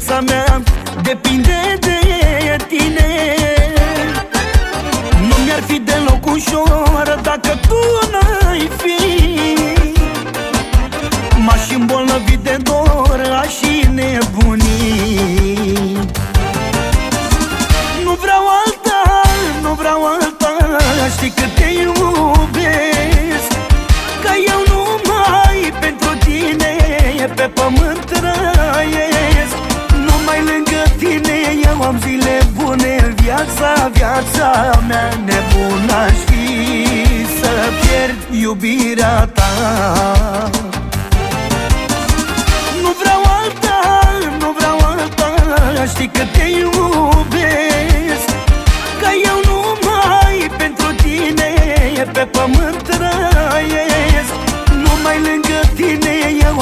viața mea depinde de tine. Nu mi-ar fi deloc ușor și nebuni Nu vreau alta, nu vreau alta, știi că te iubesc. Că eu numai pentru tine pe pământ trăiesc. Numai lângă tine eu am zile bune Viața, viața mea nebună aș fi Să pierd iubirea ta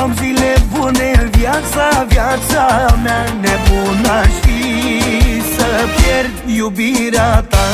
am zile bune Viața, viața mea nebună și Să pierd iubirea ta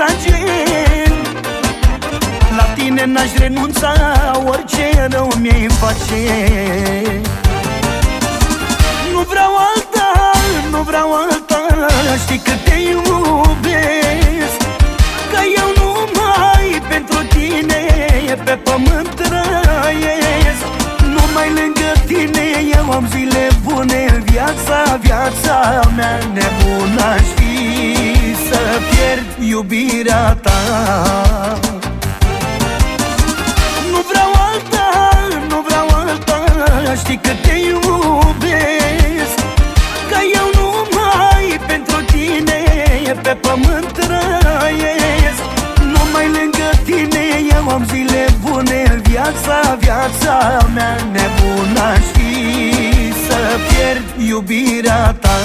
atrage La tine n-aș renunța orice rău mi-ai face. Nu vreau alta, nu vreau alta Știi că te iubesc. Că eu numai pentru tine Pe pământ trăiesc. Numai lângă tine eu am zile bune Viața, viața mea nebună aș fi Să pierd iubirea ta. Nu vreau alta, nu vreau alta Știi că te iubesc. Că eu numai pentru tine Pe pământ trăiesc. Numai lângă tine eu am zile bune Viața, viața mea nebună și Să pierd iubirea ta